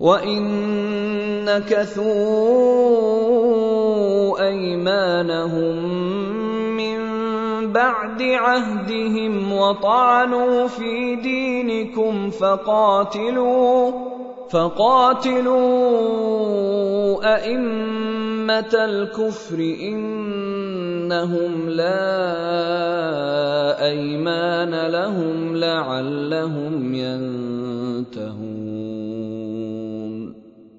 وان نكثوا ايمانهم من بعد عهدهم وطعنوا في دينكم فقاتلوا فقاتلوا ائمه الكفر ان انهم لا ايمان لهم لعلهم ينتهون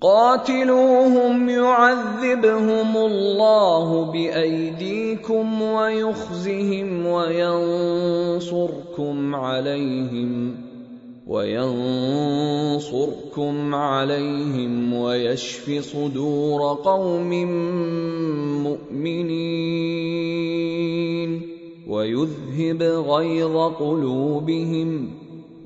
قاتلوهم يعذبهم الله بأيديكم ويخزهم وينصركم عليهم وينصركم عليهم ويشف صدور قوم مؤمنين ويذهب غيظ قلوبهم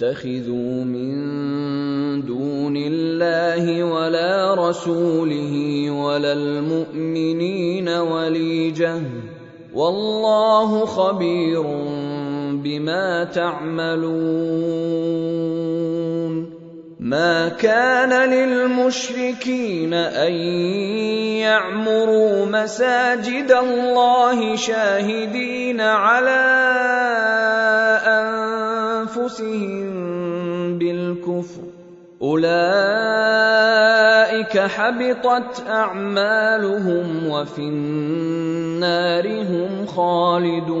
تتخذوا من دون الله ولا رسوله ولا المؤمنين وليجة. والله خبير بما تعملون. ما كان للمشركين أن يعمروا مساجد الله شاهدين على أنفسهم بالكفر. أولئك حبطت أعمالهم وفي النار هم خالدون.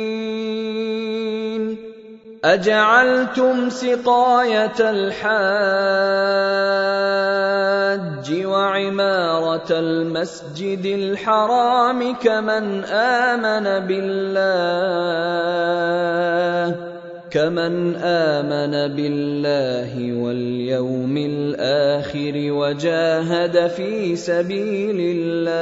أجعلتم سقاية الحاج وعمارة المسجد الحرام كمن آمن بالله كمن آمن بالله واليوم الآخر وجاهد في سبيل الله.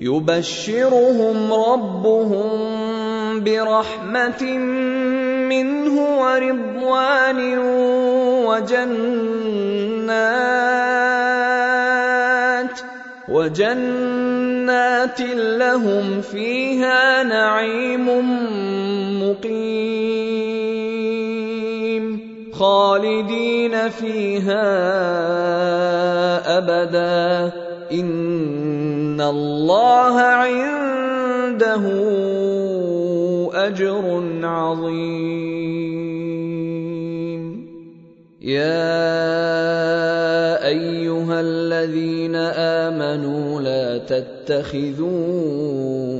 يبشرهم ربهم برحمة منه ورضوان وجنات وجنات لهم فيها نعيم مقيم. خالدين فيها أبدا. إن الله عنده أجر عظيم. يا أيها الذين آمنوا لا تتخذوا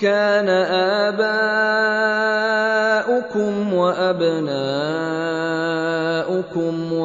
كان آباؤكم وأبناؤكم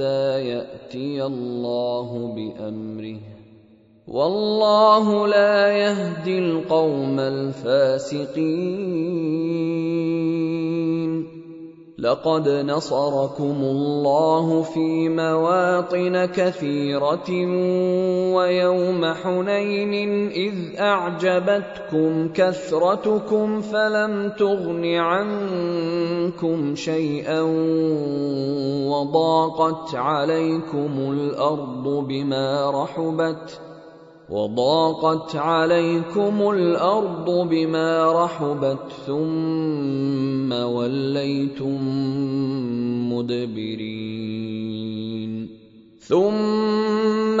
يأتي الله بأمره. والله لا يهدي القوم الفاسقين. لقد نصركم الله في مواطن كثيرة ويوم حنين إذ أعجبتكم كثرتكم فلم تغن عنكم شيئا وضاقت عليكم الأرض بما رحبت وضاقت عليكم الأرض بما رحبت ثم وليتم مدبرين. ثم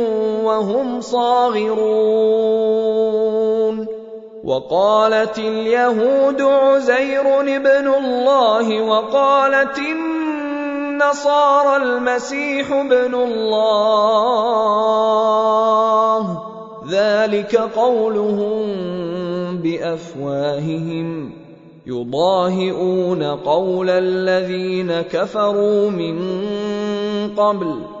وهم صاغرون. وقالت اليهود عزير ابن الله وقالت النصارى المسيح ابن الله. ذلك قولهم بأفواههم. يضاهئون قول الذين كفروا من قبل.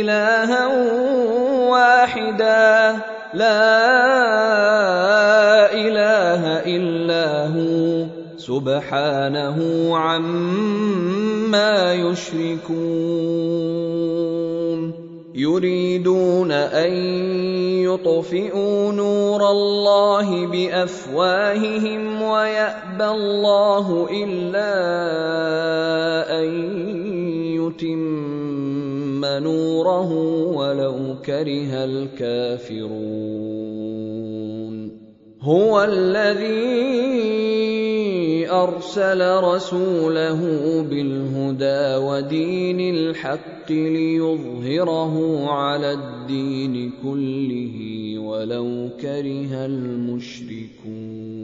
الها واحدا لا اله الا هو سبحانه عما يشركون يريدون ان يطفئوا نور الله بافواههم ويابى الله الا ان يتم يتم نوره ولو كره الكافرون هو الذي ارسل رسوله بالهدى ودين الحق ليظهره على الدين كله ولو كره المشركون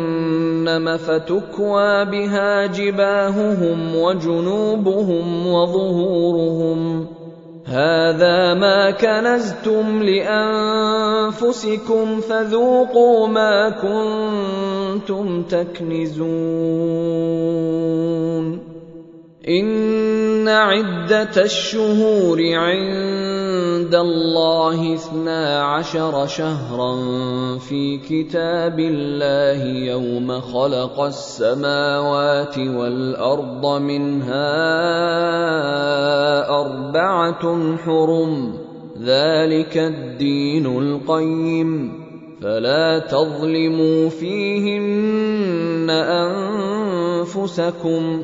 فتكوى بها جباههم وجنوبهم وظهورهم. هذا ما كنزتم لأنفسكم فذوقوا ما كنتم تكنزون. ان عده الشهور عند الله اثنا عشر شهرا في كتاب الله يوم خلق السماوات والارض منها اربعه حرم ذلك الدين القيم فلا تظلموا فيهن انفسكم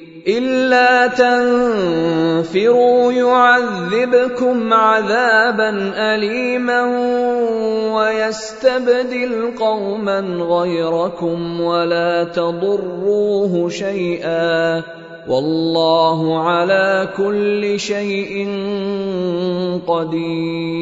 إلا تنفروا يعذبكم عذابا أليما ويستبدل قوما غيركم ولا تضروه شيئا والله على كل شيء قدير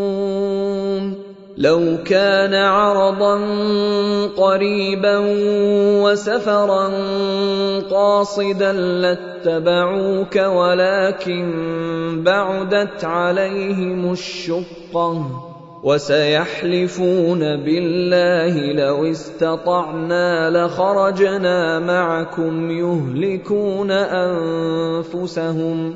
لو كان عرضا قريبا وسفرا قاصدا لاتبعوك ولكن بعدت عليهم الشقة وسيحلفون بالله لو استطعنا لخرجنا معكم يهلكون أنفسهم.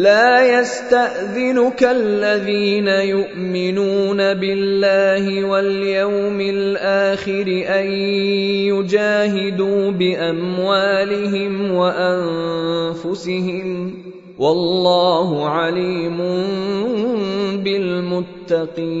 لا يستأذنك الذين يؤمنون بالله واليوم الآخر أن يجاهدوا بأموالهم وأنفسهم والله عليم بالمتقين.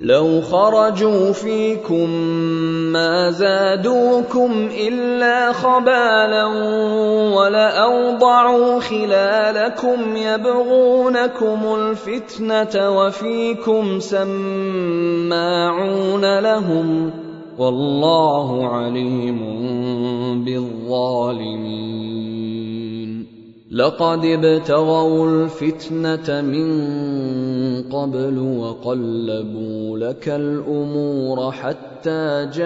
لو خرجوا فيكم ما زادوكم إلا خبالا ولأوضعوا خلالكم يبغونكم الفتنة وفيكم سماعون لهم والله عليم بالظالمين. لقد ابتغوا الفتنة من قبل وقلبوا لك الأمور حتى جاء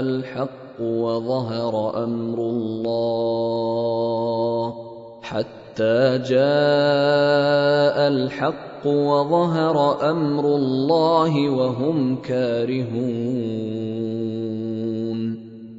الحق وظهر أمر الله. حتى جاء الحق وظهر أمر الله وهم كارهون.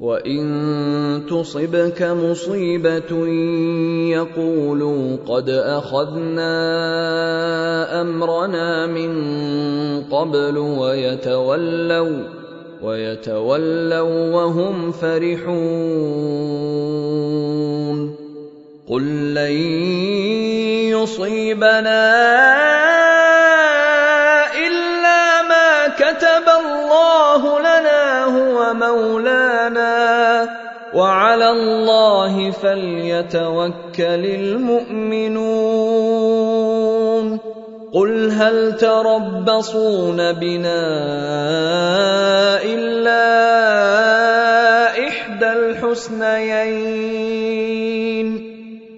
وان تصبك مصيبه يقولوا قد اخذنا امرنا من قبل ويتولوا ويتولوا وهم فرحون قل لن يصيبنا وعلى الله فليتوكل المؤمنون. قل هل تربصون بنا إلا إحدى الحسنيين؟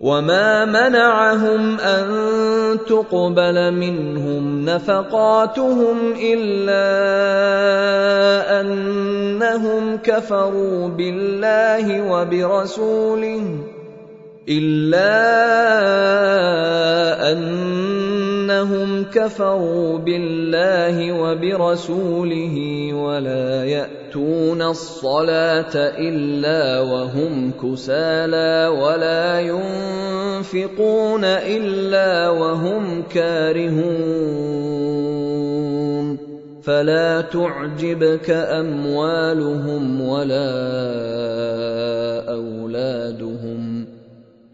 وما منعهم ان تقبل منهم نفقاتهم الا انهم كفروا بالله وبرسوله إلا أنهم كفروا بالله وبرسوله ولا يأتون الصلاة إلا وهم كسالى ولا ينفقون إلا وهم كارهون فلا تعجبك أموالهم ولا أولادهم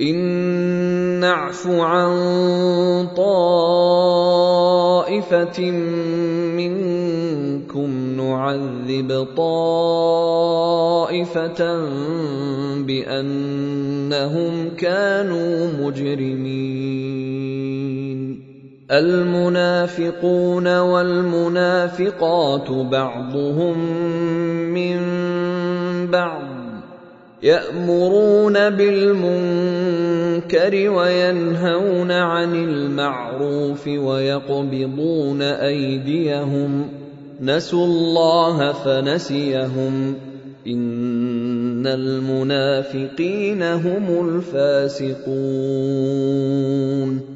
إن نعف عن طائفة منكم نعذب طائفة بأنهم كانوا مجرمين. المنافقون والمنافقات بعضهم من بعض. يأمرون بالمنكر وينهون عن المعروف ويقبضون أيديهم. نسوا الله فنسيهم. إن المنافقين هم الفاسقون.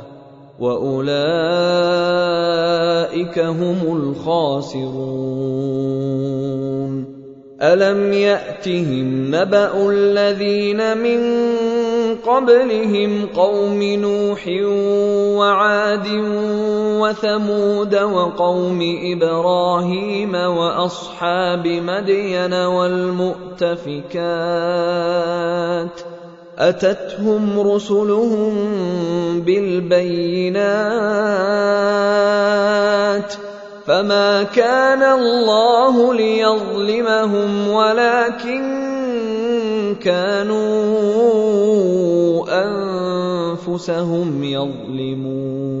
واولئك هم الخاسرون الم ياتهم نبا الذين من قبلهم قوم نوح وعاد وثمود وقوم إبراهيم واصحاب مدين والمؤتفكات أتتهم رسلهم بالبينات فما كان الله ليظلمهم ولكن كانوا أنفسهم يظلمون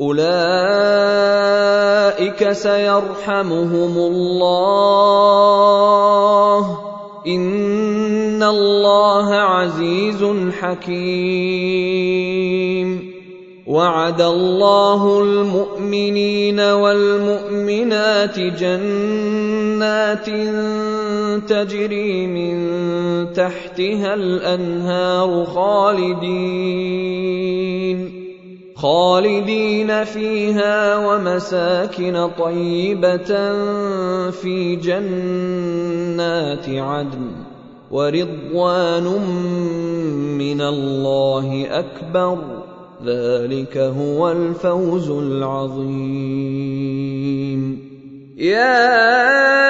اولئك سيرحمهم الله ان الله عزيز حكيم. وعد الله المؤمنين والمؤمنات جنات تجري من تحتها الانهار خالدين خالدين فيها ومساكن طيبة في جنات عدن ورضوان من الله أكبر ذلك هو الفوز العظيم. يا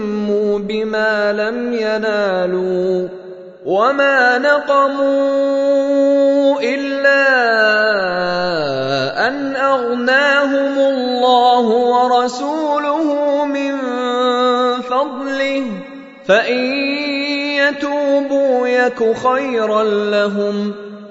بما لم ينالوا وما نقموا إلا أن أغناهم الله ورسوله من فإن يتوبوا يك خيرا لهم.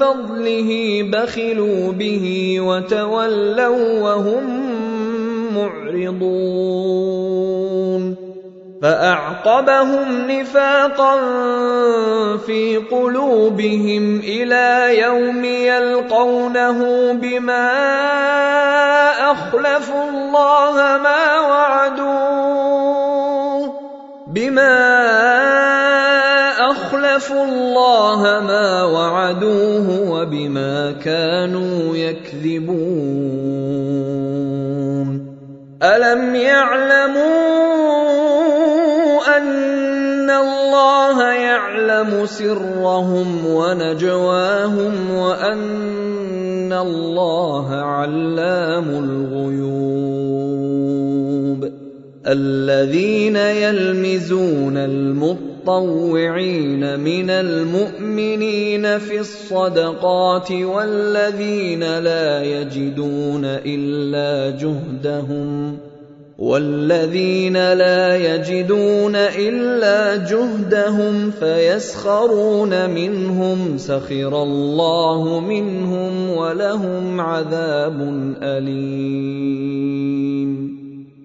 فضله بخلوا به وتولوا وهم معرضون. فأعقبهم نفاقا في قلوبهم إلى يوم يلقونه بما أخلفوا الله ما وعدوه بما أخلفوا الله ما وعدوه وبما كانوا يكذبون. ألم يعلموا أن الله يعلم سرهم ونجواهم وأن الله علام الغيوب؟ الذين يلمزون المطوعين من المؤمنين في الصدقات والذين لا يجدون إلا جهدهم والذين لا يجدون إلا جهدهم فيسخرون منهم سخر الله منهم ولهم عذاب أليم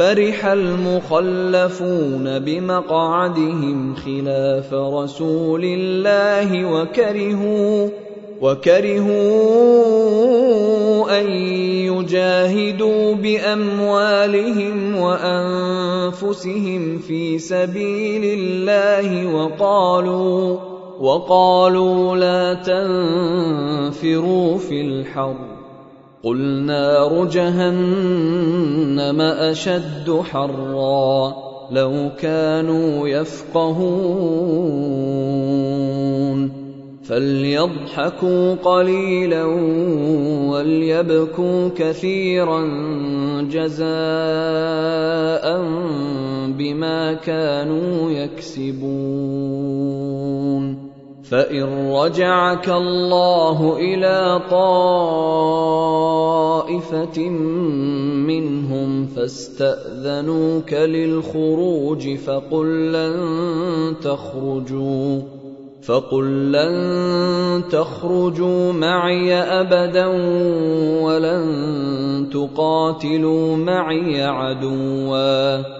فرح المخلفون بمقعدهم خلاف رسول الله وكرهوا وكرهوا أن يجاهدوا بأموالهم وأنفسهم في سبيل الله وقالوا وقالوا لا تنفروا في الحرب. قل نار جهنم اشد حرا لو كانوا يفقهون فليضحكوا قليلا وليبكوا كثيرا جزاء بما كانوا يكسبون فان رجعك الله إلى طائفه منهم فاستاذنوك للخروج فقل لن تخرجوا فقل لن تخرجوا معي ابدا ولن تقاتلوا معي عدوا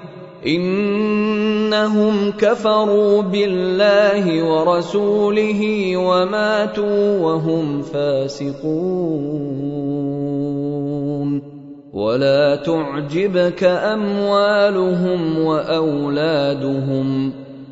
إنهم كفروا بالله ورسوله وماتوا وهم فاسقون. ولا تعجبك أموالهم وأولادهم.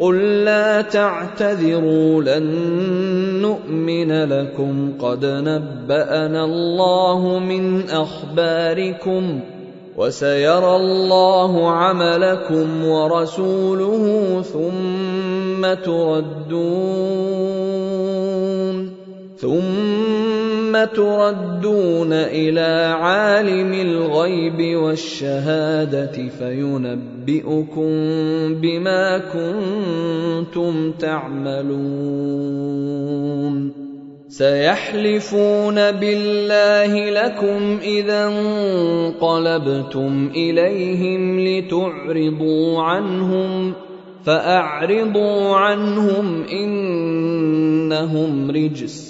قل لا تعتذروا لن نؤمن لكم قد نبانا الله من اخباركم وسيرى الله عملكم ورسوله ثم تردون ثم تردون إلى عالم الغيب والشهادة فينبئكم بما كنتم تعملون. سيحلفون بالله لكم إذا انقلبتم إليهم لتعرضوا عنهم فأعرضوا عنهم إنهم رجس.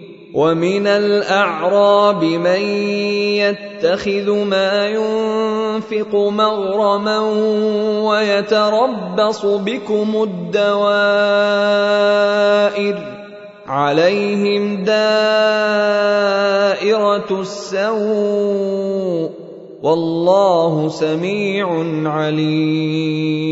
ومن الاعراب من يتخذ ما ينفق مغرما ويتربص بكم الدوائر عليهم دائره السوء والله سميع عليم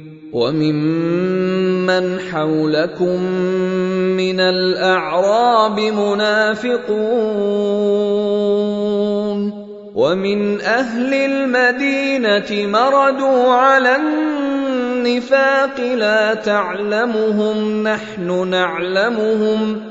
وممن حولكم من الأعراب منافقون ومن أهل المدينة مردوا على النفاق لا تعلمهم نحن نعلمهم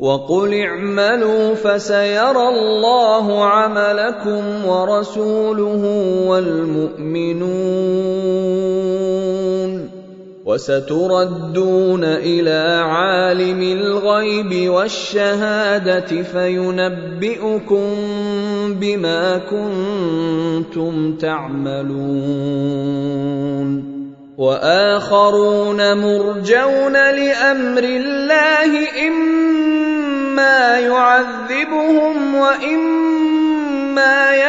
وقل اعملوا فسيرى الله عملكم ورسوله والمؤمنون وستردون إلى عالم الغيب والشهادة فينبئكم بما كنتم تعملون وآخرون مرجون لأمر الله اما يعذبهم واما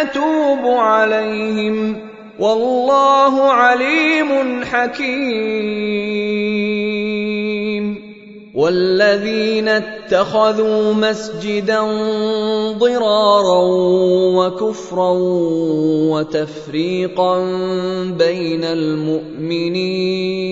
يتوب عليهم والله عليم حكيم والذين اتخذوا مسجدا ضرارا وكفرا وتفريقا بين المؤمنين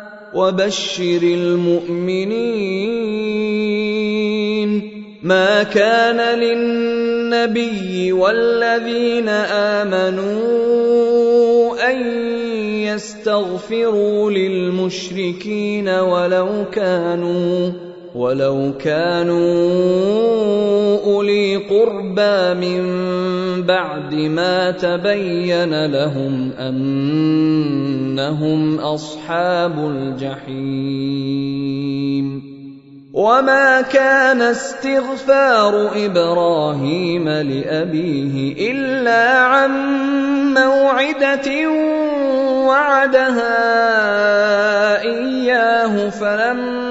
وبشر المؤمنين ما كان للنبي والذين آمنوا أن يستغفروا للمشركين ولو كانوا ولو كانوا اولي قربى من بعد ما تبين لهم انهم اصحاب الجحيم وما كان استغفار إبراهيم لابيه الا عن موعده وعدها اياه فلما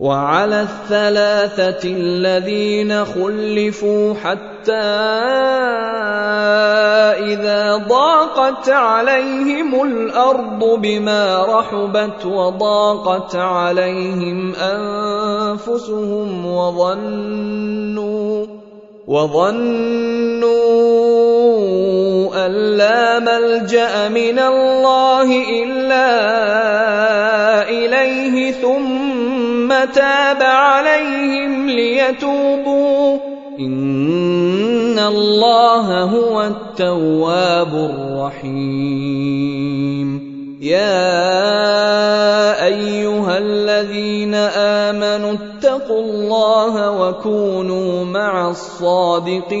وعلى الثلاثة الذين خلفوا حتى إذا ضاقت عليهم الأرض بما رحبت وضاقت عليهم أنفسهم وظنوا وظنوا أن لا ملجأ من الله إلا إليه ثم تاب عليهم ليتوبوا ان الله هو التواب الرحيم يا ايها الذين امنوا اتقوا الله وكونوا مع الصادقين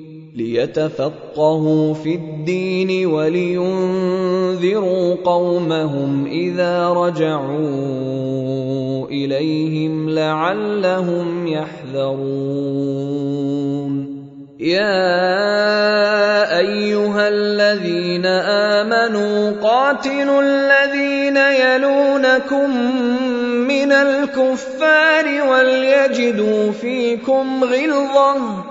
ليتفقهوا في الدين ولينذروا قومهم إذا رجعوا إليهم لعلهم يحذرون. يا أيها الذين آمنوا قاتلوا الذين يلونكم من الكفار وليجدوا فيكم غلظة.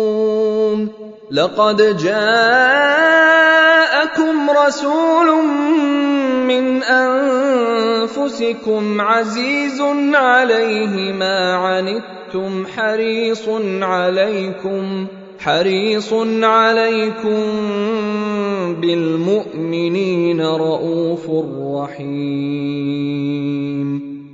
لقد جاءكم رسول من أنفسكم عزيز عليه ما عنتم حريص عليكم حريص عليكم بالمؤمنين رءوف رحيم.